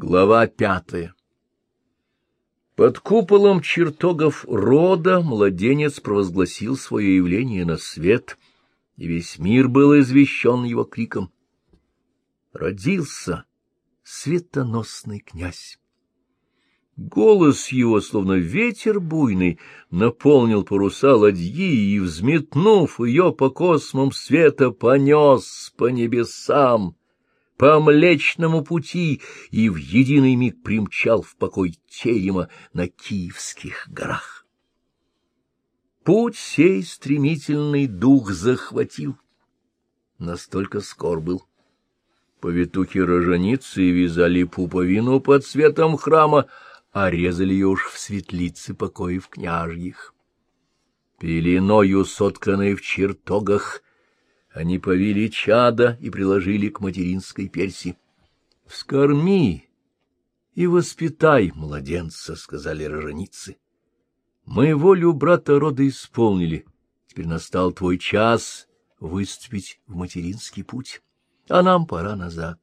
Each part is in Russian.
Глава пятая Под куполом чертогов рода младенец провозгласил свое явление на свет, и весь мир был извещен его криком. Родился светоносный князь. Голос его, словно ветер буйный, наполнил паруса ладьи и, взметнув ее по космам света, понес по небесам по Млечному пути и в единый миг примчал в покой терема на Киевских горах. Путь сей стремительный дух захватил, настолько скор был. Повитухи роженицы вязали пуповину под цветом храма, а резали ее уж в светлице покоев княжьих. Пеленою, сотканной в чертогах, они повили чада и приложили к материнской перси. — Вскорми и воспитай младенца, — сказали роженицы. — Мы волю брата рода исполнили. Теперь настал твой час выступить в материнский путь, а нам пора назад.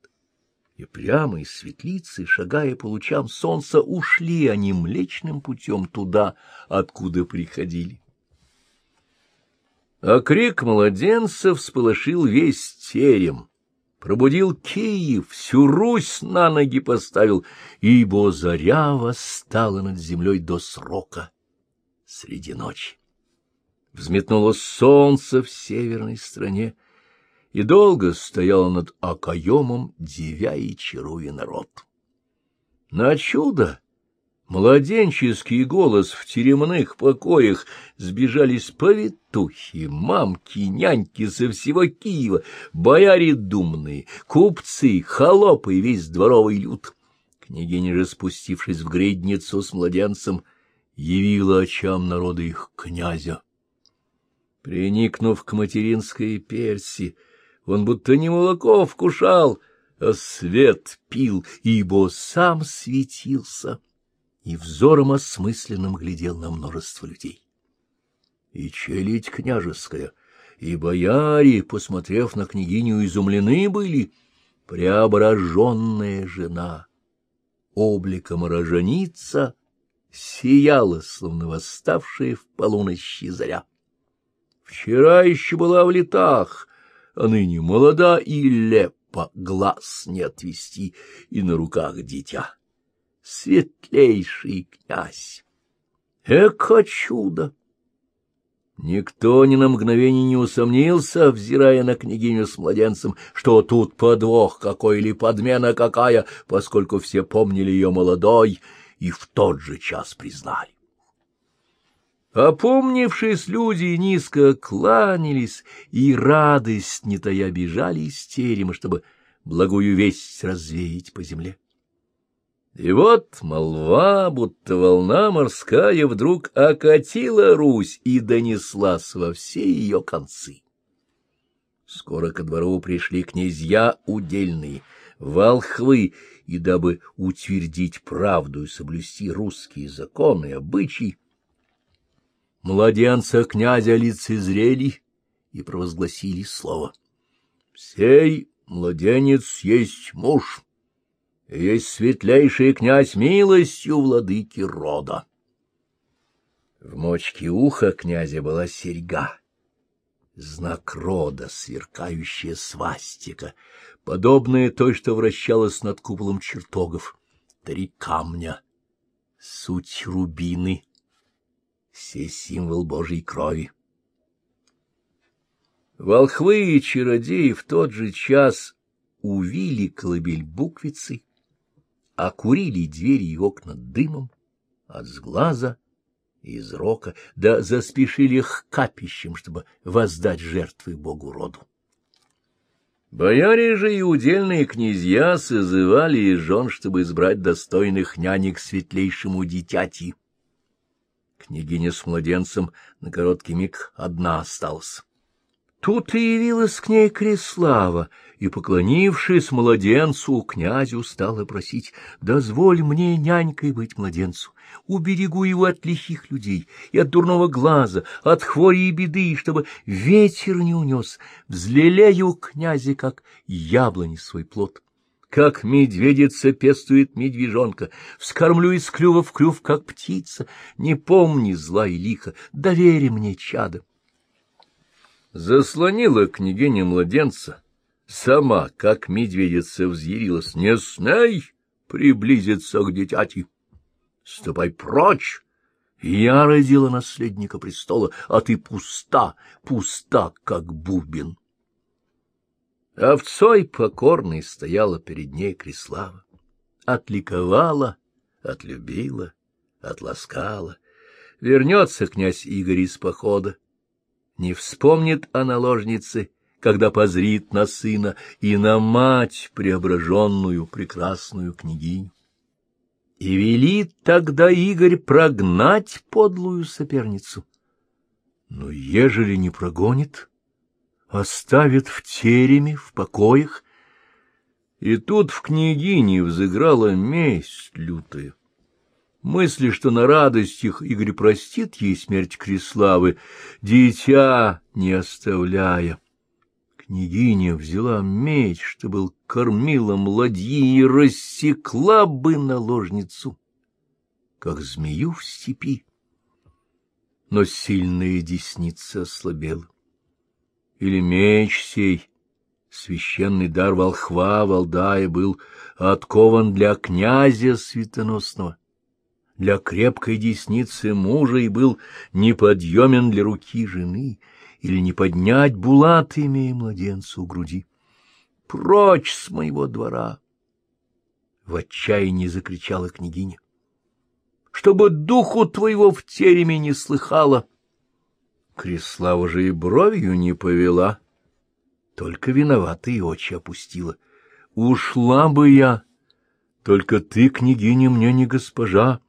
И прямо из светлицы, шагая по лучам солнца, ушли они млечным путем туда, откуда приходили. А крик младенца всполошил весь терем, пробудил Киев, всю Русь на ноги поставил, ибо заря восстала над землей до срока среди ночи. Взметнулось солнце в северной стране, и долго стояло над окоемом, девя и чаруя народ. На чудо Младенческий голос в теремных покоях сбежались повитухи, мамки, няньки со всего Киева, бояре думные, купцы, холопы и весь дворовый люд. Княгиня же, спустившись в гридницу с младенцем, явила очам народа их князя. Приникнув к материнской перси, он будто не молоко вкушал, а свет пил, ибо сам светился и взором осмысленным глядел на множество людей. И челядь княжеская, и бояре, посмотрев на княгиню, изумлены были, преображенная жена, обликом роженица, сияла, словно восставшая в полуночи заря. Вчера еще была в летах, а ныне молода и лепа, глаз не отвести, и на руках дитя светлейший князь. Эко чудо! Никто ни на мгновение не усомнился, взирая на княгиню с младенцем, что тут подвох какой или подмена какая, поскольку все помнили ее молодой и в тот же час признали. Опомнившись, люди низко кланялись и радость не тая бежали из терема, чтобы благую весть развеять по земле. И вот молва, будто волна морская, вдруг окатила Русь и донеслась во все ее концы. Скоро ко двору пришли князья удельные, волхвы, и дабы утвердить правду и соблюсти русские законы и обычаи, младенца князя лицезрели и провозгласили слово. «Сей младенец есть муж» есть светлейший князь милостью владыки рода. В мочке уха князя была серьга, знак рода, сверкающая свастика, подобная той, что вращалась над куполом чертогов, три камня, суть рубины, все символ Божьей крови. Волхвы и чародеи в тот же час увили колыбель буквицей, окурили двери и окна дымом от сглаза и из рока, да заспешили к капищам, чтобы воздать жертвы Богу роду. Бояре же и удельные князья созывали и жен, чтобы избрать достойных нянек светлейшему дитяти. Княгиня с младенцем на короткий миг одна осталась. Тут и явилась к ней Креслава, и, поклонившись младенцу, князю стала просить, «Дозволь мне нянькой быть младенцу, уберегу его от лихих людей и от дурного глаза, от хвори и беды, чтобы ветер не унес, взлелею князе, как яблони свой плод. как медведица пестует медвежонка, вскормлю из клюва в клюв, как птица. Не помни зла и лиха, доверь мне, чадо. Заслонила княгиня младенца, сама, как медведица, взъярилась. Не смей приблизиться к дитяти. Ступай прочь! Я родила наследника престола, а ты пуста, пуста, как бубен. Овцой покорной стояла перед ней Крислава. Отликовала, отлюбила, отласкала. Вернется князь Игорь из похода. Не вспомнит о наложнице, когда позрит на сына и на мать преображенную прекрасную княгиню. И велит тогда Игорь прогнать подлую соперницу. Но ежели не прогонит, оставит в тереме, в покоях. И тут в княгине взыграла месть лютая. Мысли, что на радостях Игорь простит ей смерть Криславы, дитя не оставляя. Княгиня взяла меч, что был кормилом ладьи, и рассекла бы наложницу, как змею в степи. Но сильная десница ослабела или меч сей, священный дар волхва Валдая был откован для князя светоносного, для крепкой десницы мужа и был неподъемен для руки жены, или не поднять булат, имея младенца у груди. «Прочь с моего двора!» В отчаянии закричала княгиня. «Чтобы духу твоего в тереме не слыхала!» Крислава же и бровью не повела, только виноватые очи опустила. Ушла бы я, только ты, княгиня, мне не госпожа,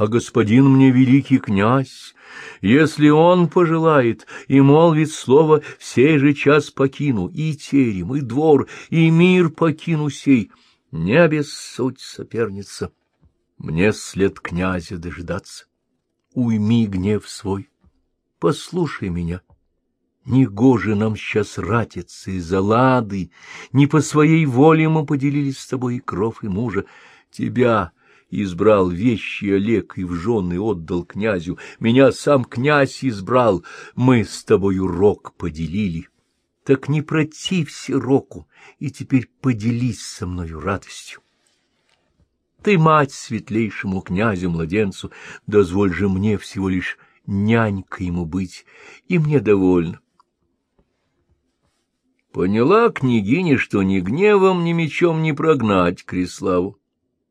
а господин мне великий князь. Если он пожелает и молвит слово, в сей же час покину и терем, и двор, и мир покину сей. Не обессудь, соперница, мне след князя дожидаться. Уйми гнев свой послушай меня. Негоже нам сейчас ратиться из-за лады, не по своей воле мы поделились с тобой и кров, и мужа. Тебя избрал вещи Олег и в жены отдал князю, меня сам князь избрал, мы с тобою рок поделили. Так не протився року, и теперь поделись со мною радостью. Ты мать светлейшему князю-младенцу, дозволь же мне всего лишь нянька ему быть, и мне довольно. Поняла княгиня, что ни гневом, ни мечом не прогнать Криславу,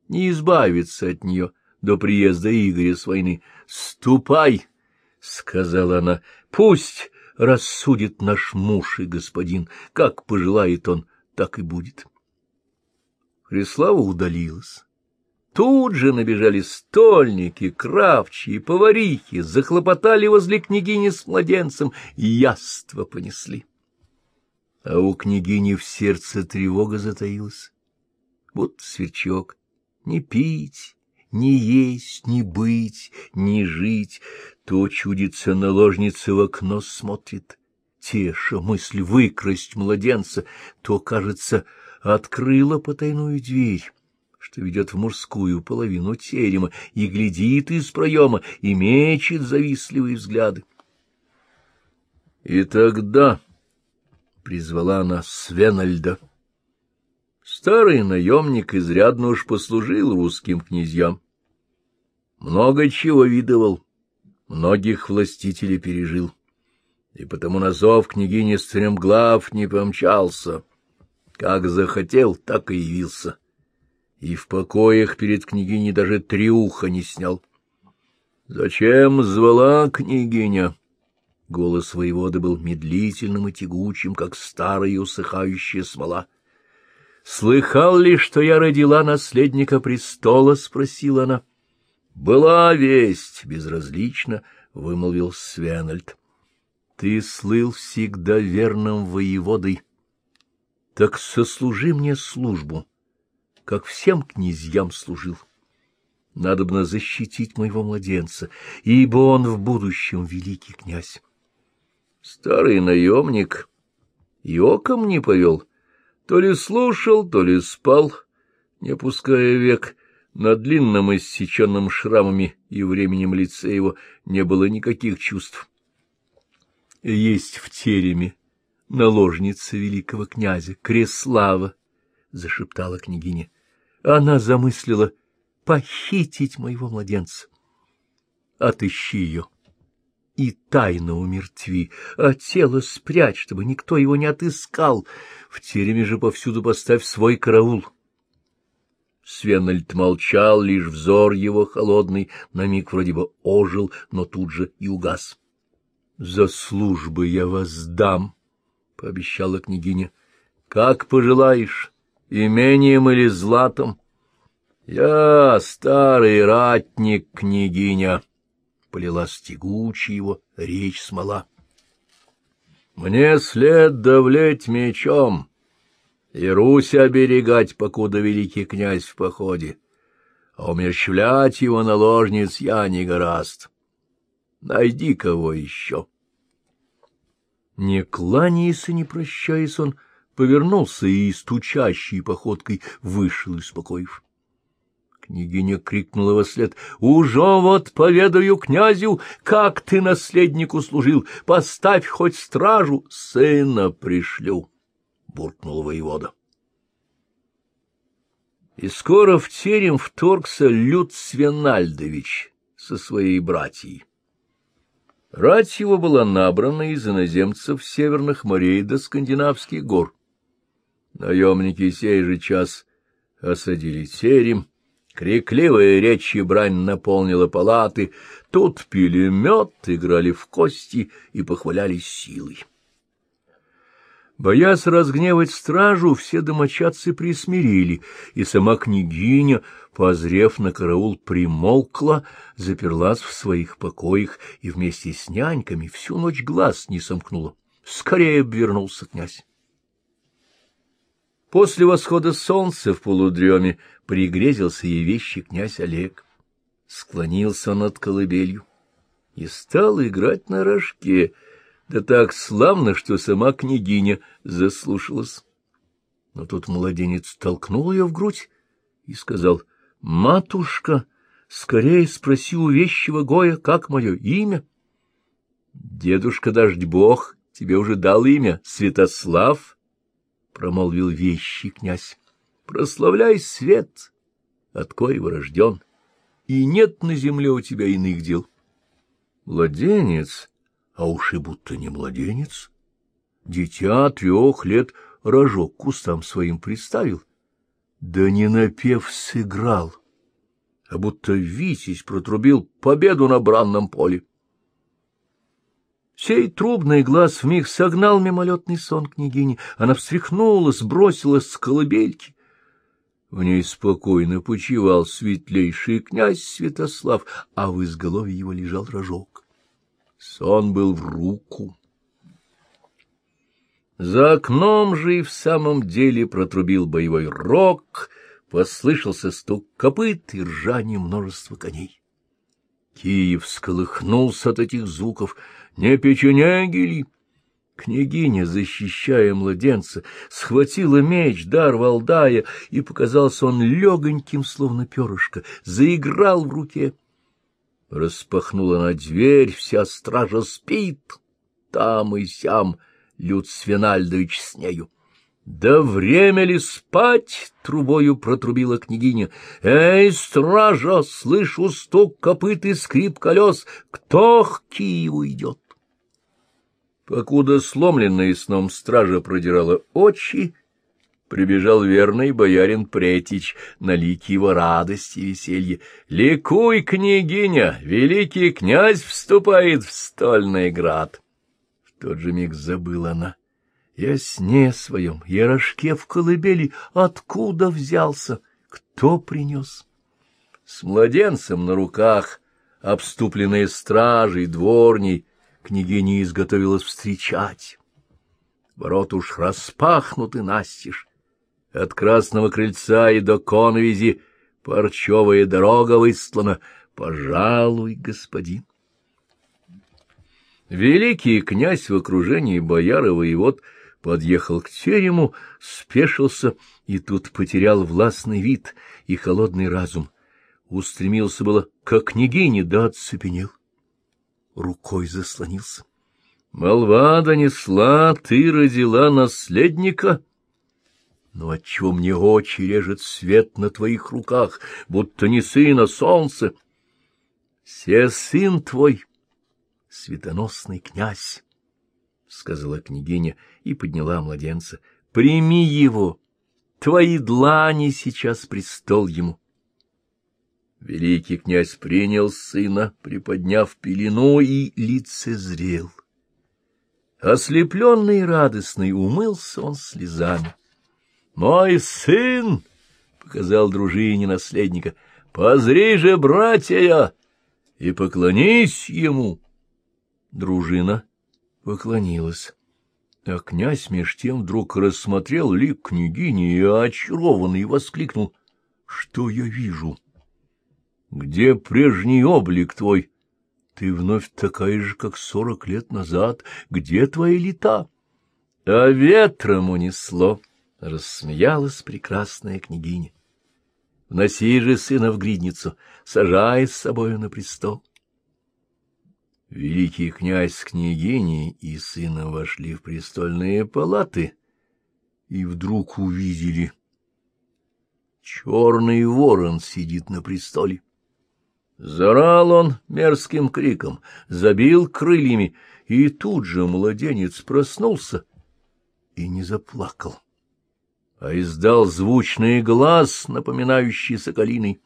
не избавиться от нее до приезда Игоря с войны. «Ступай!» — сказала она. «Пусть рассудит наш муж и господин, как пожелает он, так и будет». Крислава удалилась. Тут же набежали стольники, кравчи и поварихи, захлопотали возле княгини с младенцем, яство понесли. А у княгини в сердце тревога затаилась. Вот сверчок. Не пить, не есть, не быть, не жить. То чудится наложница в окно смотрит. Теша мысль выкрасть младенца, то, кажется, открыла потайную дверь что ведет в мужскую половину терема, и глядит из проема, и мечет завистливые взгляды. И тогда призвала она Свенальда. Старый наемник изрядно уж послужил русским князьям. Много чего видывал, многих властителей пережил, и потому на зов княгини Стремглав не помчался. Как захотел, так и явился и в покоях перед княгиней даже триуха не снял. — Зачем звала княгиня? Голос воевода был медлительным и тягучим, как старая усыхающая смола. — Слыхал ли, что я родила наследника престола? — спросила она. — Была весть, — безразлично вымолвил Свенальд. — Ты слыл всегда верным воеводой. Так сослужи мне службу как всем князьям служил. Надобно защитить моего младенца, ибо он в будущем великий князь. Старый наемник и оком не повел. То ли слушал, то ли спал, не опуская век. На длинном, иссеченном шрамами и временем лице его не было никаких чувств. Есть в тереме наложница великого князя, Креслава, — зашептала княгиня. Она замыслила похитить моего младенца. Отыщи ее и тайно умертви, а тело спрячь, чтобы никто его не отыскал. В тереме же повсюду поставь свой караул. Свенальд молчал, лишь взор его холодный на миг вроде бы ожил, но тут же и угас. — За службы я вас дам, — пообещала княгиня. — Как пожелаешь, имением или златом. — Я старый ратник, княгиня, — полилась тягучая его речь смола. — Мне след давлеть мечом, и Русь оберегать, покуда великий князь в походе, а умерщвлять его наложниц я не гораст. Найди кого еще. Не кланяясь и не прощаясь, он повернулся и, стучащей походкой, вышел из покоев. Княгиня крикнула во след. — Уже вот поведаю князю, как ты наследнику служил. Поставь хоть стражу, сына пришлю буркнул воевода. И скоро в терем вторгся Люд Свенальдович со своей братьей. Рать его была набрана из иноземцев северных морей до скандинавских гор. Наемники сей же час осадили терем, крикливая речь брань наполнила палаты, тут пили мед, играли в кости и похвалялись силой. Боясь разгневать стражу, все домочадцы присмирили, и сама княгиня, позрев на караул, примолкла, заперлась в своих покоях и вместе с няньками всю ночь глаз не сомкнула. Скорее обвернулся князь. После восхода солнца в полудреме пригрезился ей вещи князь Олег. Склонился он над колыбелью и стал играть на рожке — да так славно, что сама княгиня заслушалась. Но тут младенец толкнул ее в грудь и сказал, — Матушка, скорее спроси у вещего Гоя, как мое имя. — Дедушка Дождь Бог тебе уже дал имя, Святослав, — промолвил вещий князь. — Прославляй свет, от коего рожден, и нет на земле у тебя иных дел. Младенец а уж и будто не младенец. Дитя трех лет рожок кустам своим приставил, да не напев сыграл, а будто Витязь протрубил победу на бранном поле. Сей трубный глаз вмиг согнал мимолетный сон княгини. Она встряхнулась, бросилась с колыбельки. В ней спокойно почивал светлейший князь Святослав, а в изголовье его лежал рожок. Сон был в руку. За окном же и в самом деле протрубил боевой рог, послышался стук копыт и ржание множества коней. Киев сколыхнулся от этих звуков. Не печенеги ли? Княгиня, защищая младенца, схватила меч дар Валдая, и показался он легоньким, словно перышко, заиграл в руке. Распахнула на дверь, вся стража спит. Там и сям Люд Свинальдович с нею. «Да время ли спать?» — трубою протрубила княгиня. «Эй, стража, слышу стук копыт и скрип колес. Кто к Киеву идет?» Покуда сломленная сном стража продирала очи, прибежал верный боярин Претич на лики его радости и веселье. «Ликуй, княгиня! Великий князь вступает в стольный град!» В тот же миг забыла она. Я сне своем, я рожке в колыбели, откуда взялся, кто принес? С младенцем на руках, обступленные стражей, дворней, княгиня изготовилась встречать. Ворот уж распахнуты настежь, от красного крыльца и до конвизи парчевая дорога выстлана. Пожалуй, господин. Великий князь в окружении бояр и воевод подъехал к терему, спешился и тут потерял властный вид и холодный разум. Устремился было к княгине, да оцепенел. Рукой заслонился. Молва донесла, ты родила наследника. Но отчего мне очи режет свет на твоих руках, будто не сын, а солнце? Се сын твой, светоносный князь, — сказала княгиня и подняла младенца. — Прими его, твои длани сейчас престол ему. Великий князь принял сына, приподняв пелену, и лицезрел. Ослепленный и радостный умылся он слезами. — Мой сын! — показал дружине наследника. — Позри же, братья, и поклонись ему! Дружина поклонилась. А князь меж тем вдруг рассмотрел лик княгини и, очарованный, воскликнул. — Что я вижу? — Где прежний облик твой? Ты вновь такая же, как сорок лет назад. Где твои лета? — А ветром унесло, — рассмеялась прекрасная княгиня. — Вноси же сына в гридницу, сажай с собою на престол. Великий князь с княгиней и сыном вошли в престольные палаты и вдруг увидели. Черный ворон сидит на престоле. Зарал он мерзким криком, забил крыльями, и тут же младенец проснулся и не заплакал, а издал звучный глаз, напоминающий соколиный.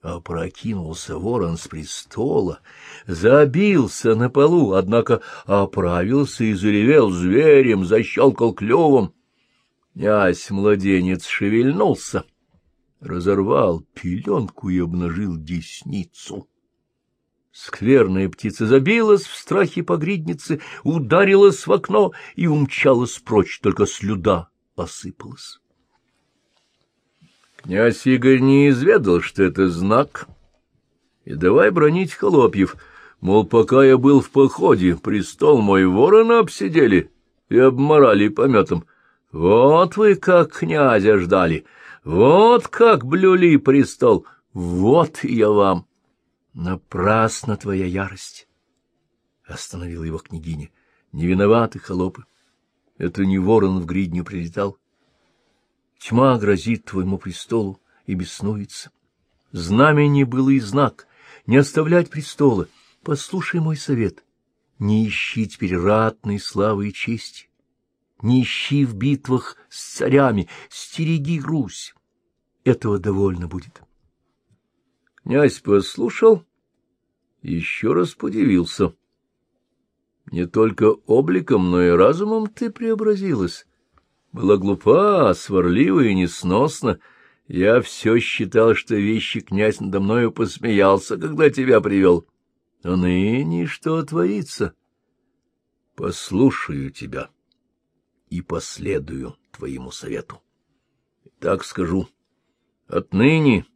Опрокинулся ворон с престола, забился на полу, однако оправился и заревел зверем, защелкал клювом. Князь-младенец шевельнулся — разорвал пеленку и обнажил десницу. Скверная птица забилась в страхе по гриднице, ударилась в окно и умчалась прочь, только слюда осыпалась. Князь Игорь не изведал, что это знак, и давай бронить холопьев, мол, пока я был в походе, престол мой ворона обсидели и обморали пометом. Вот вы как князя ждали! — вот как блюли престол! Вот я вам! Напрасно твоя ярость! Остановила его княгиня. Не виноваты холопы. Это не ворон в гридню прилетал. Тьма грозит твоему престолу и беснуется. Знамение было и знак — не оставлять престола. Послушай мой совет. Не ищи теперь ратной славы и чести не ищи в битвах с царями, стереги Русь. Этого довольно будет. Князь послушал, еще раз подивился. Не только обликом, но и разумом ты преобразилась. Была глупа, сварлива и несносна. Я все считал, что вещи князь надо мною посмеялся, когда тебя привел. А ныне что творится? Послушаю тебя и последую твоему совету. Так скажу. Отныне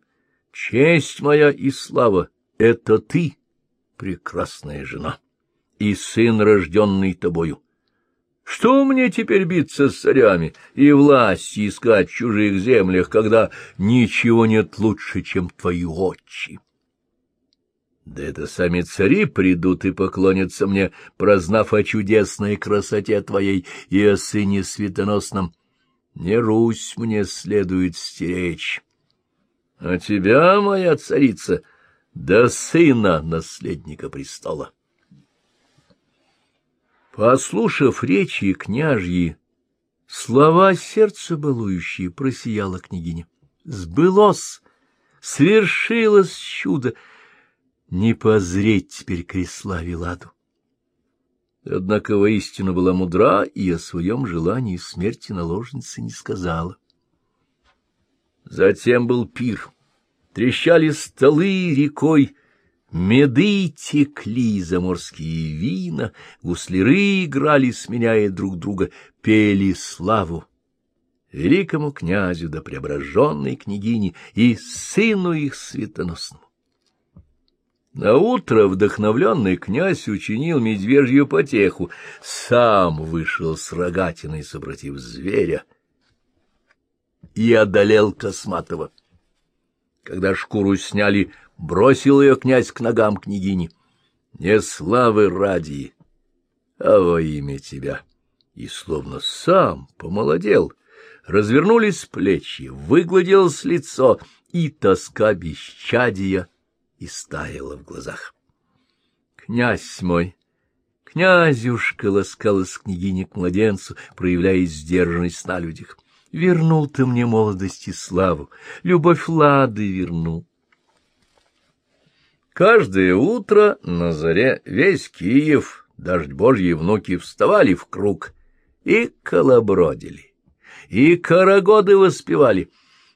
честь моя и слава — это ты, прекрасная жена, и сын, рожденный тобою. Что мне теперь биться с царями и власть искать в чужих землях, когда ничего нет лучше, чем твои отчи? Да это сами цари придут и поклонятся мне, прознав о чудесной красоте твоей и о сыне светоносном. Не Русь мне следует стеречь. А тебя, моя царица, до сына наследника престола. Послушав речи княжьи, слова сердца балующие, просияла княгиня. Сбылось, свершилось чудо, не позреть теперь кресла Виладу. Однако воистину была мудра и о своем желании смерти наложницы не сказала. Затем был пир. Трещали столы рекой, меды текли заморские вина, гусляры играли, сменяя друг друга, пели славу великому князю да преображенной княгине и сыну их светоносному. Наутро вдохновленный князь учинил медвежью потеху, сам вышел с рогатиной, сопротив зверя, и одолел Косматова. Когда шкуру сняли, бросил ее князь к ногам княгини. Не славы ради, а во имя тебя. И словно сам помолодел, развернулись плечи, выгладилось лицо, и тоска бесчадия истаяла в глазах. Князь мой, князюшка, ласкалась княгиня к младенцу, проявляя сдержанность на людях. Вернул ты мне молодость и славу, любовь Лады вернул. Каждое утро на заре весь Киев, дождь божьи внуки, вставали в круг и колобродили, и карагоды воспевали.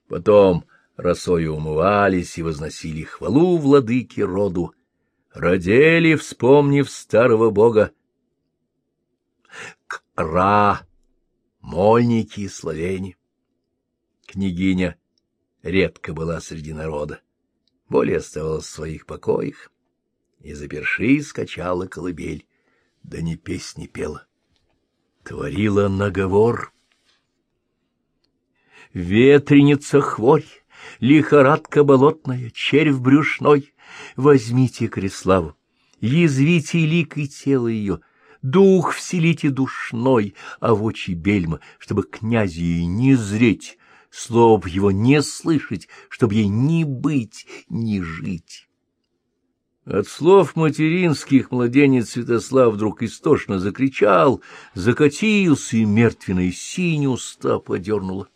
Потом росою умывались и возносили хвалу владыке роду, родили, вспомнив старого бога. Кра, мольники и словени. Княгиня редко была среди народа, более оставалась в своих покоях, и заперши скачала колыбель, да не песни пела. Творила наговор. Ветреница хворь, лихорадка болотная, червь брюшной, возьмите Креславу, язвите лик и тело ее, дух вселите душной, а в очи бельма, чтобы князю ей не зреть, слов его не слышать, чтобы ей ни быть, ни жить. От слов материнских младенец Святослав вдруг истошно закричал, закатился, и мертвенной синь уста подернула.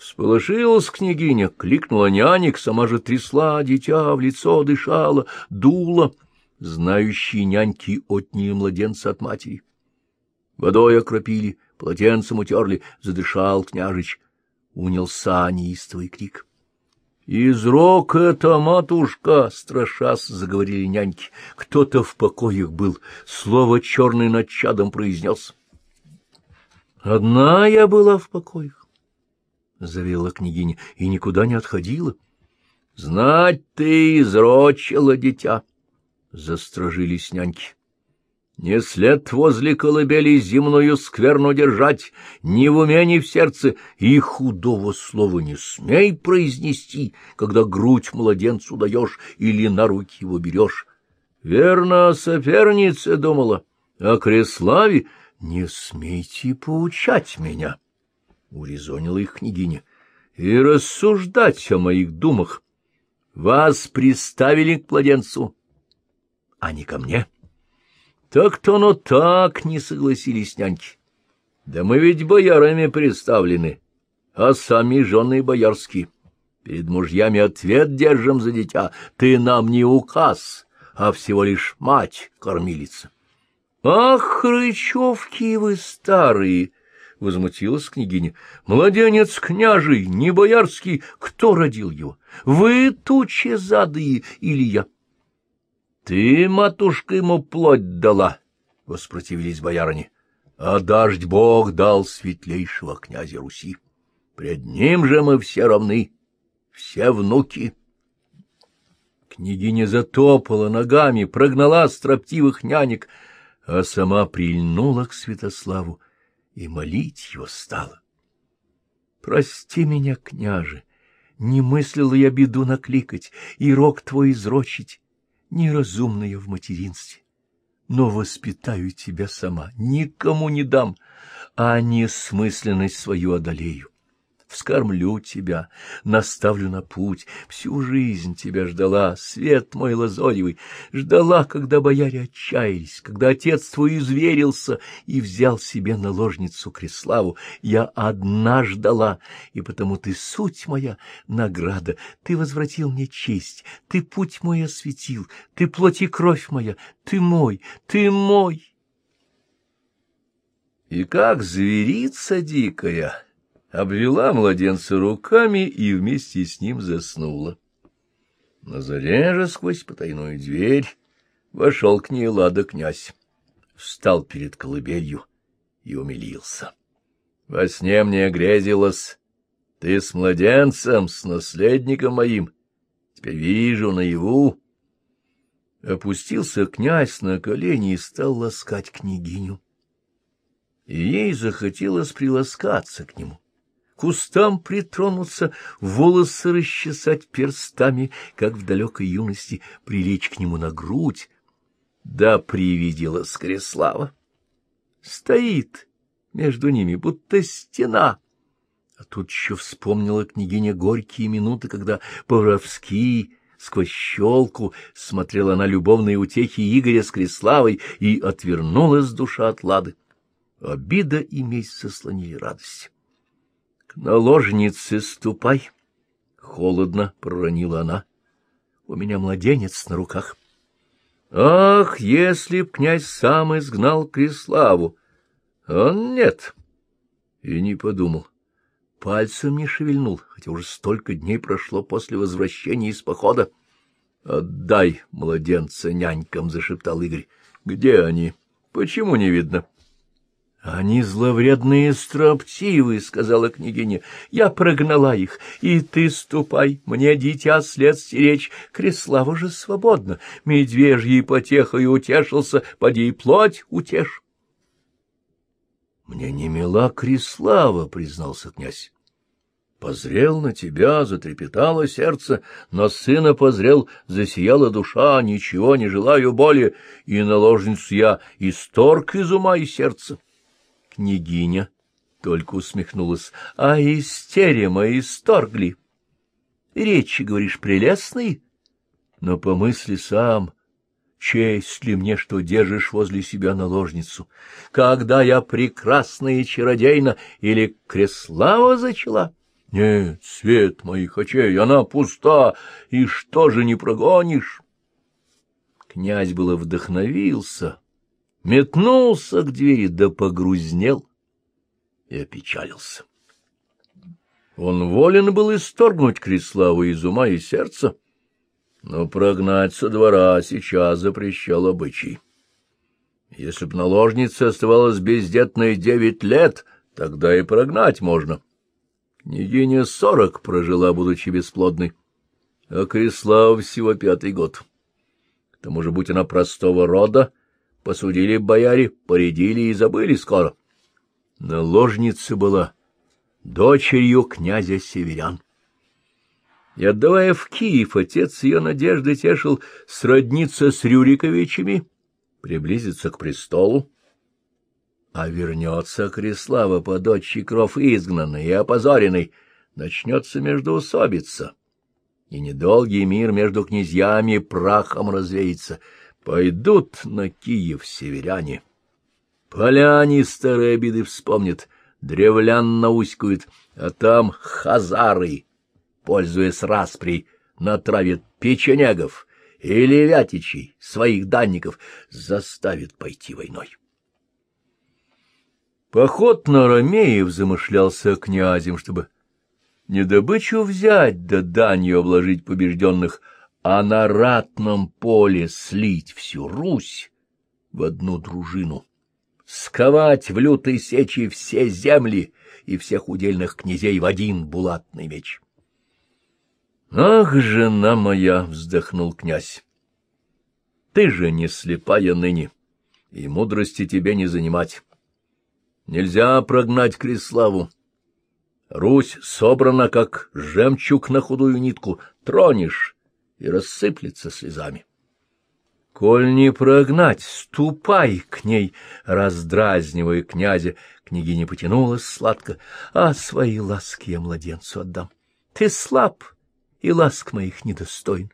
Всполошилась княгиня, кликнула нянек, сама же трясла дитя, в лицо дышала, дула. Знающие няньки отняли младенца от матери. Водой окропили, полотенцем утерли, задышал княжич. Унялся неистовый крик. — Изрок это, матушка! — страшас, — заговорили няньки. Кто-то в покоях был, слово черный над чадом произнес. Одна я была в покоях. — завела княгиня, — и никуда не отходила. — Знать ты изрочила, дитя! — застрожились няньки. — Не след возле колыбели земную скверну держать, ни в уме, ни в сердце, и худого слова не смей произнести, когда грудь младенцу даешь или на руки его берешь. Верно, соперница думала, о Креславе не смейте поучать меня. —— урезонила их княгиня, — и рассуждать о моих думах. Вас приставили к младенцу, а не ко мне. Так-то оно так, не согласились няньки. Да мы ведь боярами представлены, а сами жены боярские. Перед мужьями ответ держим за дитя. Ты нам не указ, а всего лишь мать-кормилица. Ах, рычевки вы старые! — возмутилась княгиня. — Младенец княжий, не боярский, кто родил его? Вы, тучи задые, или я? — Ты, матушка, ему плоть дала, — воспротивились боярыни. — А дождь бог дал светлейшего князя Руси. Пред ним же мы все равны, все внуки. Княгиня затопала ногами, прогнала строптивых нянек, а сама прильнула к Святославу и молить его стала. Прости меня, княже, не мыслила я беду накликать и рог твой изрочить, неразумна я в материнстве. Но воспитаю тебя сама, никому не дам, а несмысленность свою одолею вскормлю тебя, наставлю на путь. Всю жизнь тебя ждала, свет мой лазоревый, ждала, когда бояре отчаялись, когда отец твой изверился и взял себе наложницу Креславу. Я одна ждала, и потому ты суть моя, награда, ты возвратил мне честь, ты путь мой осветил, ты плоть и кровь моя, ты мой, ты мой. И как зверица дикая обвела младенца руками и вместе с ним заснула. На заре же сквозь потайную дверь вошел к ней Лада князь, встал перед колыбелью и умилился. Во сне мне грезилось, ты с младенцем, с наследником моим, теперь вижу наяву, Опустился князь на колени и стал ласкать княгиню. И ей захотелось приласкаться к нему кустам притронуться, волосы расчесать перстами, как в далекой юности прилечь к нему на грудь. Да привидела Скреслава. Стоит между ними, будто стена. А тут еще вспомнила княгиня горькие минуты, когда Повровский сквозь щелку смотрела на любовные утехи Игоря с Креславой и отвернулась душа от лады. Обида и месть сослонили радость. — К наложнице ступай, — холодно проронила она. — У меня младенец на руках. Ах, если б князь сам изгнал Креславу! Он нет. И не подумал. Пальцем не шевельнул, хотя уже столько дней прошло после возвращения из похода. — Отдай младенца нянькам, — зашептал Игорь. — Где они? Почему не видно? — Они зловредные строптивы, — сказала княгиня. — Я прогнала их, и ты ступай, мне дитя след стеречь. Креслава же свободна, медвежьей потехой утешился, поди и плоть утешь. — Мне не мила Креслава, — признался князь. Позрел на тебя, затрепетало сердце, на сына позрел, засияла душа, ничего не желаю более, и наложницу я исторг из ума и сердца. Княгиня только усмехнулась. — А из терема исторгли. Речи, говоришь, прелестные, но помысли сам, честь ли мне, что держишь возле себя наложницу, когда я прекрасная чародейна или креслава зачала? Нет, свет моих очей, она пуста, и что же не прогонишь? Князь было вдохновился, метнулся к двери, да погрузнел и опечалился. Он волен был исторгнуть Креславу из ума и сердца, но прогнать со двора сейчас запрещал обычай. Если б наложница оставалась бездетной девять лет, тогда и прогнать можно. Княгиня сорок прожила, будучи бесплодной, а Креслава всего пятый год. К тому же, будь она простого рода, Посудили бояре, поредили и забыли скоро. Наложница была дочерью князя Северян. И, отдавая в Киев, отец ее надежды тешил сродниться с Рюриковичами, приблизиться к престолу. А вернется Крислава по дочери кров изгнанной и опозоренной, начнется междоусобица, и недолгий мир между князьями прахом развеется — Пойдут на Киев северяне. Поляне старые обиды вспомнят, древлян науськают, а там хазары, пользуясь распрей, натравят печенегов или вятичей, своих данников, заставят пойти войной. Поход на Ромеев замышлялся князем, чтобы не добычу взять, да данью обложить побежденных, а на ратном поле слить всю Русь в одну дружину, сковать в лютой сечи все земли и всех удельных князей в один булатный меч. — Ах, жена моя! — вздохнул князь. — Ты же не слепая ныне, и мудрости тебе не занимать. Нельзя прогнать Креславу. Русь собрана, как жемчуг на худую нитку. Тронешь и рассыплется слезами. Коль не прогнать, ступай к ней, раздразнивая князя. Княгиня потянулась сладко, а свои ласки я младенцу отдам. Ты слаб и ласк моих недостоин.